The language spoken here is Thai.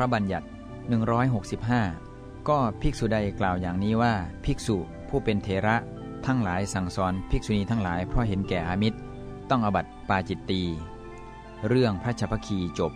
ระบัญญัติ 165 ก็ภิกษุใดกล่าวอย่างนี้ว่าภิกษุผู้เป็นเทระทั้งหลายสั่งสอนภิกษุณีทั้งหลายเพราะเห็นแก่อามิตร ต้องอบัติปาจิตตี เรื่องพระชพคีจบ